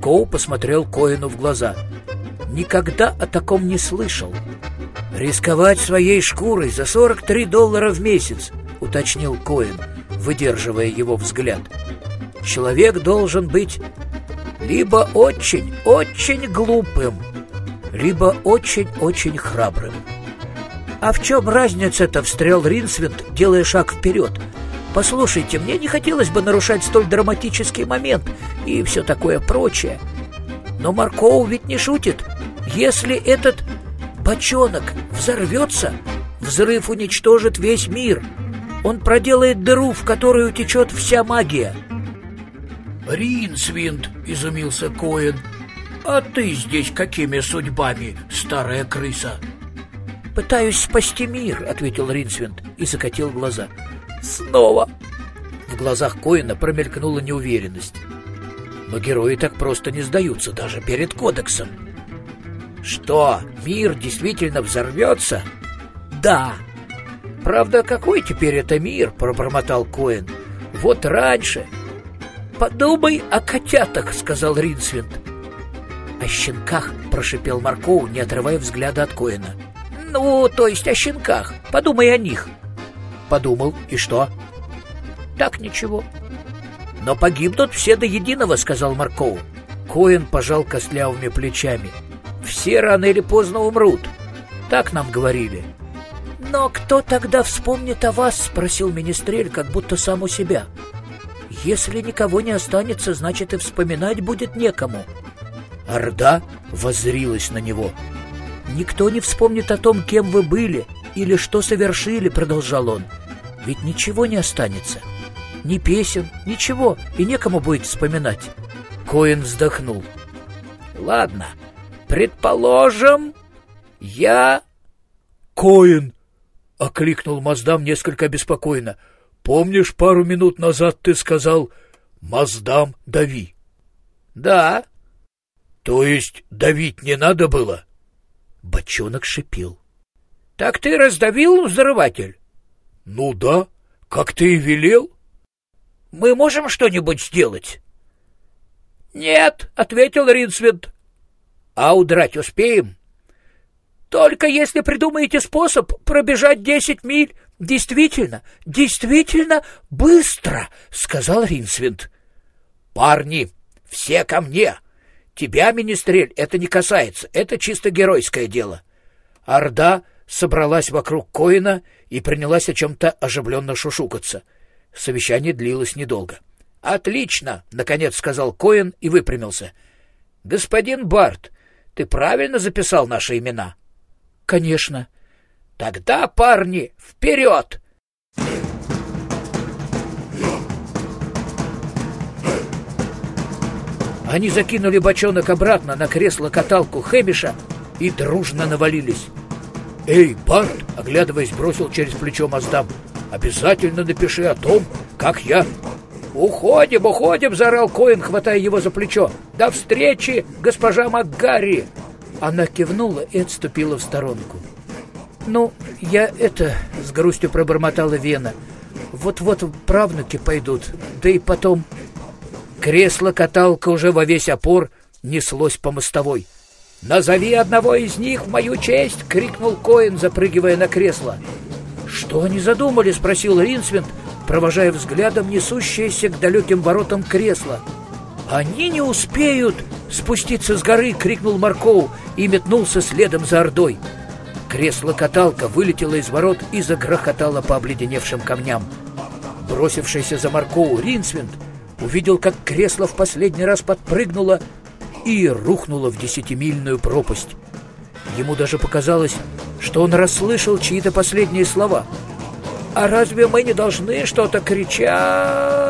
Маркоу посмотрел Коину в глаза. «Никогда о таком не слышал». «Рисковать своей шкурой за 43 доллара в месяц», — уточнил Коин, выдерживая его взгляд. «Человек должен быть либо очень-очень глупым, либо очень-очень храбрым». «А в чем разница-то?» — встрял Ринсвинд, делая шаг вперед. «Послушайте, мне не хотелось бы нарушать столь драматический момент и все такое прочее. Но Маркоу ведь не шутит. Если этот бочонок взорвется, взрыв уничтожит весь мир. Он проделает дыру, в которую течет вся магия». «Ринсвинд!» — изумился Коэн. «А ты здесь какими судьбами, старая крыса?» «Пытаюсь спасти мир», — ответил Ринсвинд и закатил глаза. «Снова!» В глазах Коина промелькнула неуверенность. Но герои так просто не сдаются, даже перед кодексом. «Что, мир действительно взорвется?» «Да!» «Правда, какой теперь это мир?» — пробормотал Коин. «Вот раньше...» «Подумай о котятах», — сказал Ринсвинд. «О щенках», — прошипел Маркоу, не отрывая взгляда от Коина. Ну, то есть о щенках. Подумай о них. Подумал, и что? Так ничего. Но погибнут все до единого, сказал Маркоу. Коэн пожал костлявыми плечами. Все рано или поздно умрут. Так нам говорили. Но кто тогда вспомнит о вас? Спросил Министрель, как будто сам у себя. Если никого не останется, значит и вспоминать будет некому. Орда воззрилась на него. — Никто не вспомнит о том, кем вы были или что совершили, продолжал он. Ведь ничего не останется. Ни песен, ничего, и некому будет вспоминать. Коин вздохнул. Ладно, предположим, я... Коин! окликнул Маздам несколько беспокойно. Помнишь, пару минут назад ты сказал «Маздам, дави». Да. То есть давить не надо было? Бочонок шипел. — Так ты раздавил взрыватель? — Ну да, как ты и велел. — Мы можем что-нибудь сделать? — Нет, — ответил Ринсвинд. — А удрать успеем? — Только если придумаете способ пробежать десять миль. Действительно, действительно быстро, — сказал Ринсвинд. — Парни, все ко мне! — Тебя, Министрель, это не касается, это чисто геройское дело. Орда собралась вокруг Коина и принялась о чем-то оживленно шушукаться. Совещание длилось недолго. «Отлично!» — наконец сказал Коин и выпрямился. «Господин Барт, ты правильно записал наши имена?» «Конечно». «Тогда, парни, вперед!» Они закинули бочонок обратно на кресло-каталку Хэмиша и дружно навалились. «Эй, Барт!» — оглядываясь, бросил через плечо Маздам. «Обязательно напиши о том, как я...» «Уходим, уходим!» — заорал Коин, хватая его за плечо. «До встречи, госпожа МакГарри!» Она кивнула и отступила в сторонку. «Ну, я это...» — с грустью пробормотала Вена. «Вот-вот правнуки пойдут, да и потом...» Кресло-каталка уже во весь опор неслось по мостовой. «Назови одного из них в мою честь!» — крикнул Коин, запрыгивая на кресло. «Что они задумали?» — спросил Ринсвинд, провожая взглядом несущееся к далеким воротам кресло. «Они не успеют спуститься с горы!» — крикнул Маркоу и метнулся следом за Ордой. Кресло-каталка вылетело из ворот и загрохотало по обледеневшим камням. Бросившийся за Маркоу Ринсвинд — увидел, как кресло в последний раз подпрыгнуло и рухнуло в десятимильную пропасть. Ему даже показалось, что он расслышал чьи-то последние слова. «А разве мы не должны что-то кричать?»